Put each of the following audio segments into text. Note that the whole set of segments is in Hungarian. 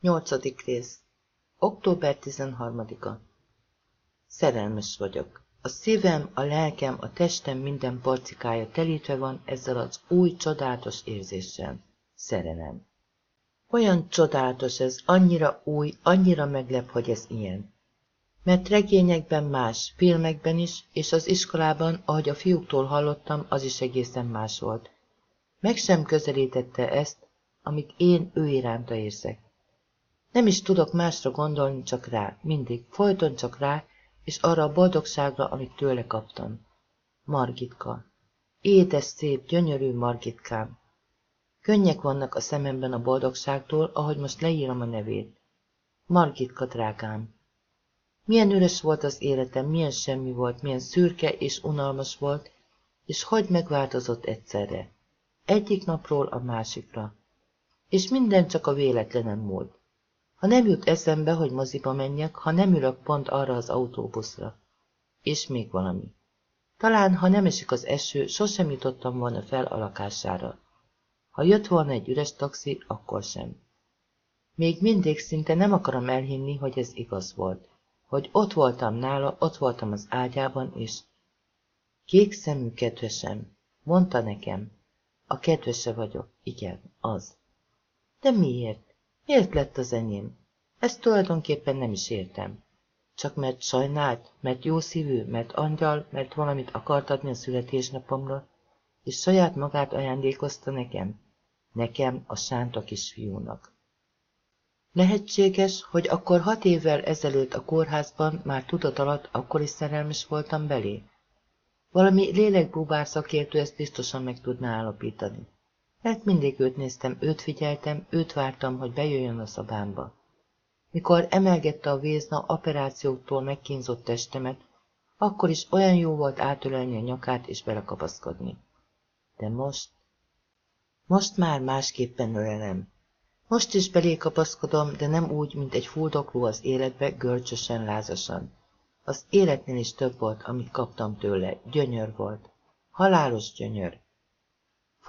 Nyolcadik rész. Október 13-a. Szerelmes vagyok. A szívem, a lelkem, a testem minden porcikája telítve van ezzel az új csodálatos érzéssel. Szerelem. Olyan csodálatos ez, annyira új, annyira meglep, hogy ez ilyen. Mert regényekben más, filmekben is, és az iskolában, ahogy a fiúktól hallottam, az is egészen más volt. Meg sem közelítette ezt, amit én ő iránta érzek. Nem is tudok másra gondolni, csak rá, mindig, folyton csak rá, és arra a boldogságra, amit tőle kaptam. Margitka. Édes, szép, gyönyörű Margitkám. Könnyek vannak a szememben a boldogságtól, ahogy most leírom a nevét. Margitka drágám. Milyen üres volt az életem, milyen semmi volt, milyen szürke és unalmas volt, és hogy megváltozott egyszerre. Egyik napról a másikra. És minden csak a véletlenem múlt. Ha nem jut eszembe, hogy moziba menjek, ha nem ülök pont arra az autóbuszra. És még valami. Talán, ha nem esik az eső, sosem jutottam volna fel a lakására. Ha jött volna egy üres taxi, akkor sem. Még mindig szinte nem akarom elhinni, hogy ez igaz volt. Hogy ott voltam nála, ott voltam az ágyában, és... Kék szemű kedvesem, mondta nekem. A kedvese vagyok, igen, az. De miért? Miért lett az enyém? Ezt tulajdonképpen nem is értem. Csak mert sajnált, mert jó szívű, mert angyal, mert valamit akart adni a születésnapomra, és saját magát ajándékozta nekem, nekem, a sánta kisfiúnak. Lehetséges, hogy akkor hat évvel ezelőtt a kórházban már tudat alatt akkor is szerelmes voltam belé? Valami lélekbúbár szakértő ezt biztosan meg tudná állapítani. Mert mindig őt néztem, őt figyeltem, őt vártam, hogy bejöjjön a szobámba. Mikor emelgette a vézna operációktól megkínzott testemet, akkor is olyan jó volt átölelni a nyakát és belekapaszkodni. De most... Most már másképpen ölelem. Most is belé kapaszkodom, de nem úgy, mint egy fuldokló az életbe, görcsösen, lázasan. Az életnél is több volt, amit kaptam tőle. Gyönyör volt. Halálos gyönyör.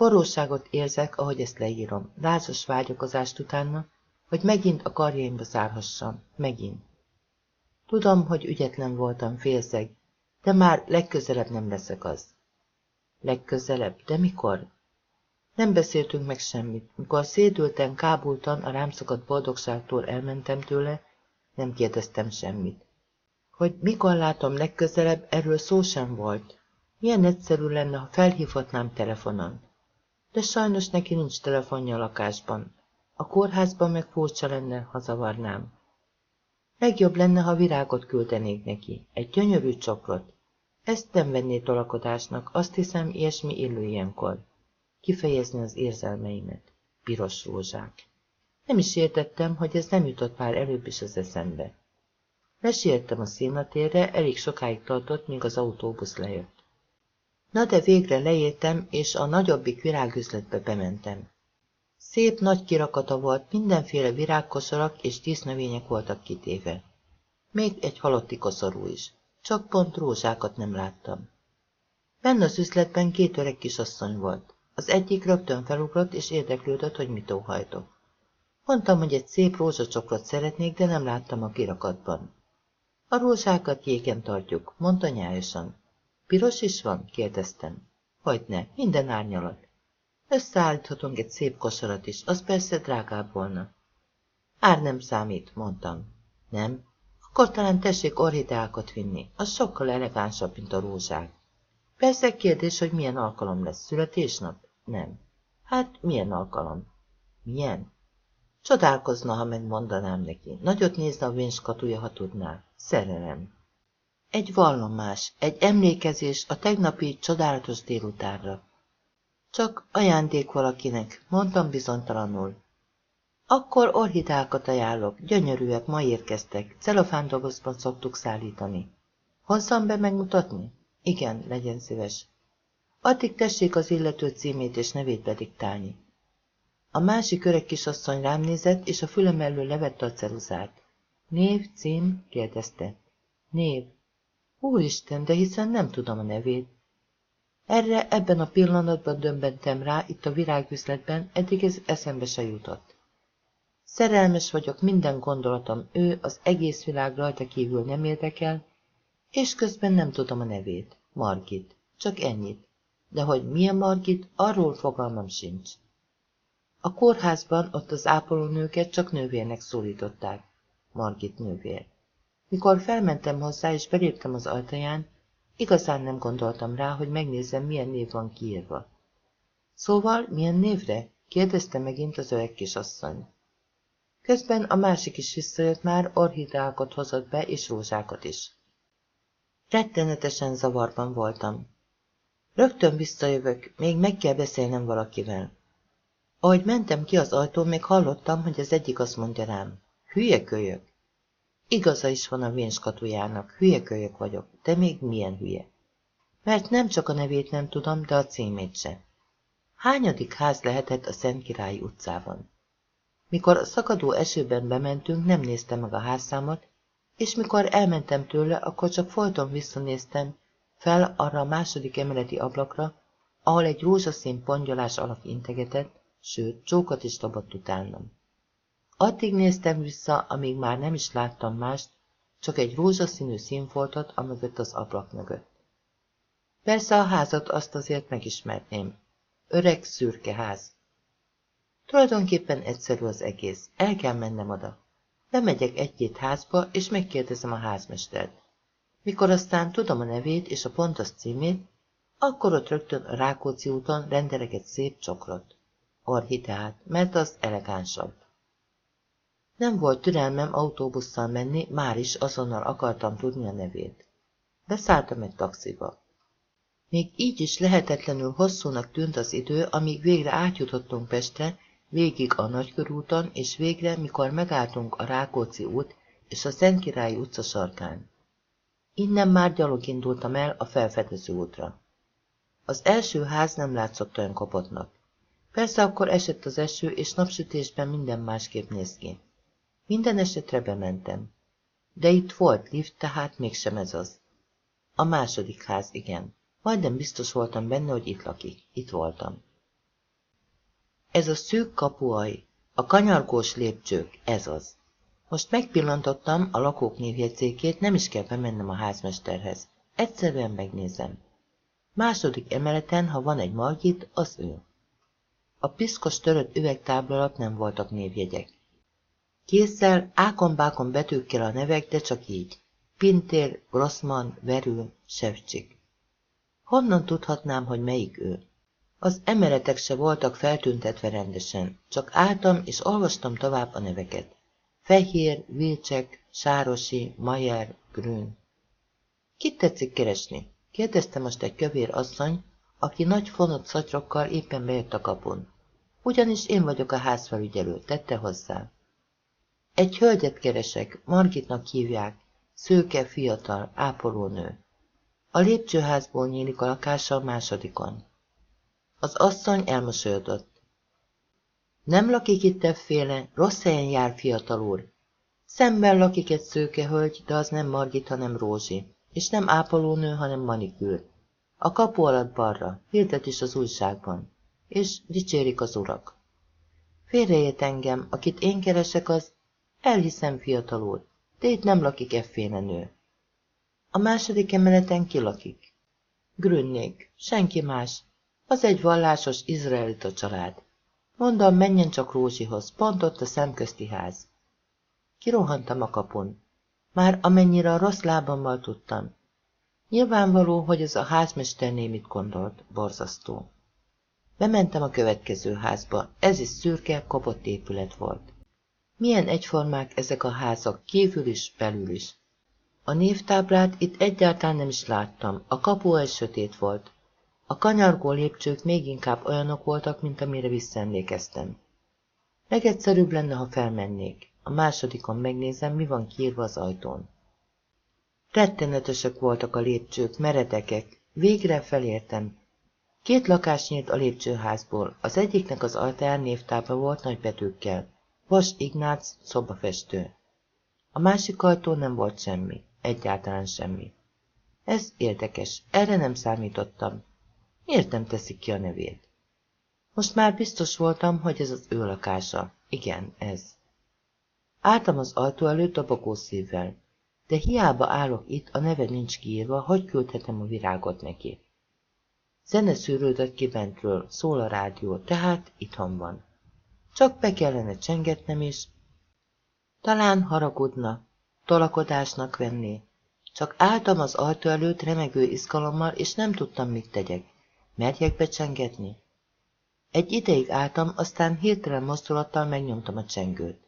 Forróságot érzek, ahogy ezt leírom. Lázas vágyakozást utána, hogy megint a karjaimba zárhassam. Megint. Tudom, hogy ügyetlen voltam, félszeg, de már legközelebb nem leszek az. Legközelebb? De mikor? Nem beszéltünk meg semmit. Mikor szédülten, kábultan, a rám szakadt boldogságtól elmentem tőle, nem kérdeztem semmit. Hogy mikor látom legközelebb, erről szó sem volt. Milyen egyszerű lenne, ha felhívhatnám telefonon. De sajnos neki nincs telefonja a lakásban. A kórházban meg furcsa lenne, ha zavarnám. Legjobb lenne, ha virágot küldenék neki, egy gyönyörű csokrot. Ezt nem venné tolakodásnak, azt hiszem, ilyesmi illő ilyenkor. Kifejezni az érzelmeimet. Piros rózsák. Nem is értettem, hogy ez nem jutott már előbb is az eszembe. Lesértem a színatérre, elég sokáig tartott, míg az autóbusz lejött. Na de végre leértem, és a nagyobbik virágüzletbe bementem. Szép nagy kirakata volt, mindenféle virágkosarak és dísznövények voltak kitéve. Még egy halotti koszorú is. Csak pont rózsákat nem láttam. Benne az üzletben két öreg kisasszony volt. Az egyik rögtön felugrott és érdeklődött, hogy mit óhajtok. Mondtam, hogy egy szép rózsacsokrot szeretnék, de nem láttam a kirakatban. A rózsákat jégen tartjuk, mondta nyájosan. Piros is van? kérdeztem. Hogyne, minden árnyalat. Összeállíthatunk egy szép kosarat is, az persze drágább volna. Ár nem számít, mondtam. Nem? Akkor talán tessék orhideákat vinni, az sokkal elegánsabb, mint a rózsák. Persze kérdés, hogy milyen alkalom lesz, születésnap? Nem. Hát, milyen alkalom? Milyen? Csodálkozna, ha megmondanám neki. Nagyot nézne a vénskatúja, ha tudná. Szerelem. Egy vallomás, egy emlékezés a tegnapi csodálatos délutánra. Csak ajándék valakinek, mondtam bizonytalanul. Akkor orhidákat ajánlok, gyönyörűek, ma érkeztek, celofándobozban szoktuk szállítani. Hozzam be megmutatni? Igen, legyen szíves. Addig tessék az illető címét és nevét bediktálni. A másik öreg kisasszony rám nézett, és a fülem elől levette a ceruzát. Név, cím? kérdezte. Név. Úristen, de hiszen nem tudom a nevét. Erre ebben a pillanatban dömbentem rá, itt a virágüzletben, eddig ez eszembe se jutott. Szerelmes vagyok, minden gondolatom ő, az egész világ rajta kívül nem érdekel, és közben nem tudom a nevét. Margit. Csak ennyit. De hogy milyen Margit, arról fogalmam sincs. A kórházban ott az ápolónőket csak nővérnek szólították. Margit nővér. Mikor felmentem hozzá és beléptem az ajtaján, igazán nem gondoltam rá, hogy megnézem, milyen név van kiírva. Szóval, milyen névre? kérdezte megint az öreg kisasszony. Közben a másik is visszajött már, orhideákat hozott be, és rózsákat is. Rettenetesen zavarban voltam. Rögtön visszajövök, még meg kell beszélnem valakivel. Ahogy mentem ki az ajtón, még hallottam, hogy az egyik azt mondja rám. Hülye kölyök. Igaza is van a vénskatujának, hülye kölyök vagyok, de még milyen hülye. Mert nem csak a nevét nem tudom, de a címét se. Hányadik ház lehetett a Szent Királyi utcában? Mikor a szakadó esőben bementünk, nem néztem meg a házszámot, és mikor elmentem tőle, akkor csak folyton visszanéztem fel arra a második emeleti ablakra, ahol egy rózsaszín pongyolás alak integetett, sőt, csókat is dobott utánam. Addig néztem vissza, amíg már nem is láttam mást, csak egy rózsaszínű színfoltot amögött az ablak mögött. Persze a házat azt azért megismerném. Öreg, szürke ház. Tulajdonképpen egyszerű az egész. El kell mennem oda. Bemegyek egy-két házba, és megkérdezem a házmestert. Mikor aztán tudom a nevét és a pontos címét, akkor ott rögtön a Rákóczi úton rendelek egy szép csokrot. Orhideát, mert az elegánsabb. Nem volt türelmem autóbusszal menni, már is azonnal akartam tudni a nevét. Beszálltam egy taxiba. Még így is lehetetlenül hosszúnak tűnt az idő, amíg végre átjutottunk Pestre, végig a Nagykörúton, és végre, mikor megálltunk a Rákóczi út és a Szentkirályi utca sarkán. Innen már gyalog indultam el a felfedező útra. Az első ház nem látszott olyan kopottnak. Persze akkor esett az eső, és napsütésben minden másképp néz ki. Minden esetre bementem. De itt volt lift, tehát mégsem ez az. A második ház, igen. Majdnem biztos voltam benne, hogy itt lakik. Itt voltam. Ez a szűk kapuaj, a kanyargós lépcsők, ez az. Most megpillantottam a lakók névjegyzékét, nem is kell bemennem a házmesterhez. Egyszerűen megnézem. Második emeleten, ha van egy Margit, az ő. A piszkos törött üvegtábla alatt nem voltak névjegyek. Kézzel, ákombákon betűkkel a nevek, de csak így. Pintér, Grossman, Verül, Sevcsik. Honnan tudhatnám, hogy melyik ő? Az emeletek se voltak feltüntetve rendesen, csak álltam és olvastam tovább a neveket. Fehér, Vilcsek, Sárosi, Mayer, Grün. Kit tetszik keresni? kérdezte most egy kövér asszony, aki nagy fonott szatyrokkal éppen bejött a kapun. Ugyanis én vagyok a házfelügyelő, tette hozzá. Egy hölgyet keresek, Margitnak hívják, szőke, fiatal, ápolónő. A lépcsőházból nyílik a lakása a másodikon. Az asszony elmosolyodott. Nem lakik itt efféle, rossz helyen jár fiatal úr. Szemben lakik egy szőke hölgy, de az nem Margit, hanem Rózsi, és nem ápolónő, hanem manikűr. A kapu alatt balra, hirdet is az újságban, és dicsérik az urak. Félreért engem, akit én keresek, az elhiszem fiatal úr, de itt nem lakik efféle nő. A második emeleten ki lakik? Grünnék, senki más, az egy vallásos izraelita család. Mondom, menjen csak Rózsihoz, pont ott a szemközti ház. Kirohantam a kapun. Már amennyire a rossz lábammal tudtam. Nyilvánvaló, hogy ez a házmesterné mit gondolt, borzasztó. Bementem a következő házba, ez is szürke, kopott épület volt. Milyen egyformák ezek a házak, kívül is, belül is. A névtáblát itt egyáltalán nem is láttam, a kapu egy sötét volt, a kanyargó lépcsők még inkább olyanok voltak, mint amire visszaemlékeztem. Legegyszerűbb lenne, ha felmennék. A másodikon megnézem, mi van kiírva az ajtón. Rettenetesek voltak a lépcsők, meredekek. Végre felértem. Két lakás nyílt a lépcsőházból. Az egyiknek az ajtaján névtábla volt nagy betűkkel. Vas Ignác, szobafestő. A másik ajtón nem volt semmi. Egyáltalán semmi. Ez érdekes. Erre nem számítottam. Miért nem teszik ki a nevét? Most már biztos voltam, hogy ez az ő lakása. Igen, ez. Álltam az ajtó előtt a szívvel, de hiába állok itt, a neve nincs kiírva, hogy küldhetem a virágot neki. Zene szűrődött ki bentről, szól a rádió, tehát itthon van. Csak be kellene csengetnem is. Talán haragudna, tolakodásnak venné. Csak álltam az ajtó előtt remegő izgalommal, és nem tudtam, mit tegyek. Merjek becsengetni? Egy ideig álltam, aztán hirtelen mozdulattal megnyomtam a csengőt.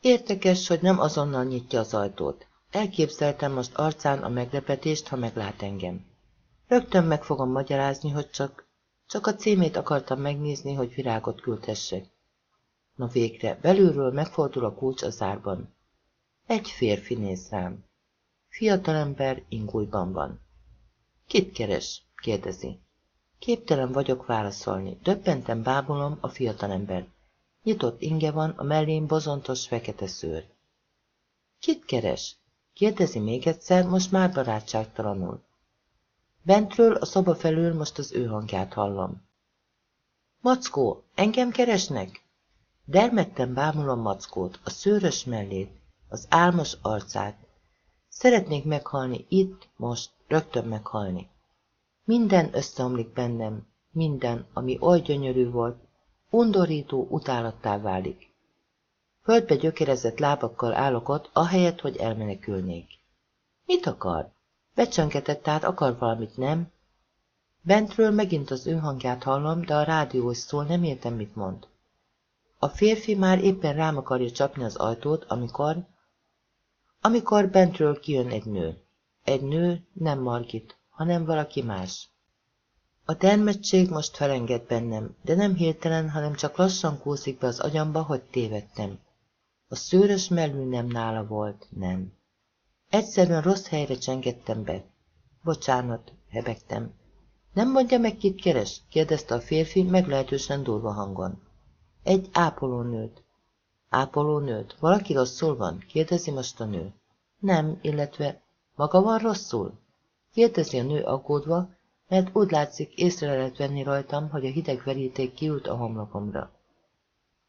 Értekes, hogy nem azonnal nyitja az ajtót. Elképzeltem most arcán a meglepetést, ha meglát engem. Rögtön meg fogom magyarázni, hogy csak, csak a címét akartam megnézni, hogy virágot küldhessek. Na végre, belülről megfordul a kulcs a zárban. Egy férfi néz rám. Fiatalember ingújban van. Kit keres? kérdezi. Képtelen vagyok válaszolni. Döbbenten bábulom a fiatalember. Nyitott inge van, a mellén bozontos fekete szőr. Kit keres? Kérdezi még egyszer, most már barátságtalanul. Bentről a szoba felül most az ő hangját hallom. Mackó, engem keresnek? Dermedten bámulom Mackót, a szőrös mellét, az álmos arcát. Szeretnék meghalni itt, most, rögtön meghalni. Minden összeomlik bennem, minden, ami oly gyönyörű volt, undorító utálattá válik. Földbe gyökerezett lábakkal állok ott, ahelyett, hogy elmenekülnék. Mit akar? Becsöngetett át, akar valamit, nem? Bentről megint az ő hangját hallom, de a rádió is szól, nem értem, mit mond. A férfi már éppen rám akarja csapni az ajtót, amikor... Amikor bentről kijön egy nő. Egy nő, nem Margit, hanem valaki más. A termettség most felenged bennem, de nem hirtelen, hanem csak lassan kúszik be az agyamba, hogy tévedtem. A szőrös mellű nem nála volt, nem. Egyszerűen rossz helyre csengettem be. Bocsánat, hebegtem. Nem mondja meg, kit keres? kérdezte a férfi meglehetősen durva hangon. Egy ápolónőt. Ápolónőt? Valaki rosszul van? kérdezi most a nő. Nem, illetve maga van rosszul? Kérdezi a nő aggódva, mert úgy látszik észre lehet venni rajtam, hogy a hideg veríték kiült a homlokomra.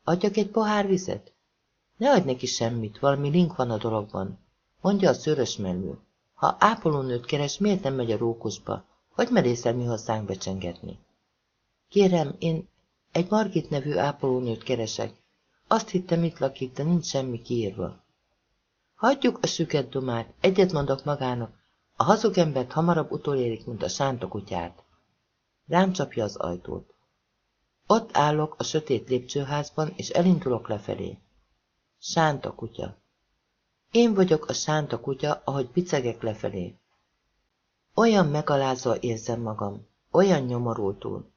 Adjak egy pohár vizet? Ne adj neki semmit, valami link van a dologban. Mondja a szőrös mellő. Ha ápolónőt keres, miért nem megy a rókusba? Hogy merészel mi hozzánk becsengetni? Kérem, én egy Margit nevű ápolónőt keresek. Azt hittem itt lakik, de nincs semmi kiírva. Hagyjuk a süket domát, egyet mondok magának, a hazug embert hamarabb utolérik, mint a sánta kutyát. Rám csapja az ajtót. Ott állok a sötét lépcsőházban, és elindulok lefelé. Sánta kutya. Én vagyok a sánta kutya, ahogy picegek lefelé. Olyan megalázva érzem magam, olyan nyomorultul.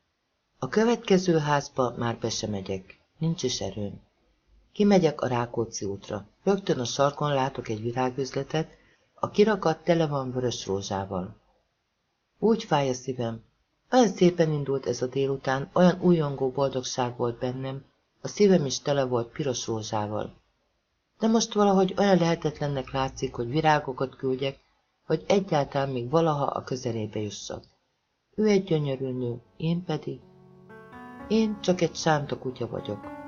A következő házba már be sem megyek, nincs is erőm. Kimegyek a Rákóczi útra. Rögtön a sarkon látok egy virágüzletet, a kirakat tele van vörös rózsával. Úgy fáj a szívem. Olyan szépen indult ez a délután, olyan újongó boldogság volt bennem, a szívem is tele volt piros rózsával. De most valahogy olyan lehetetlennek látszik, hogy virágokat küldjek, hogy egyáltalán még valaha a közelébe jussak. Ő egy gyönyörű nő, én pedig... Én csak egy sánta kutya vagyok.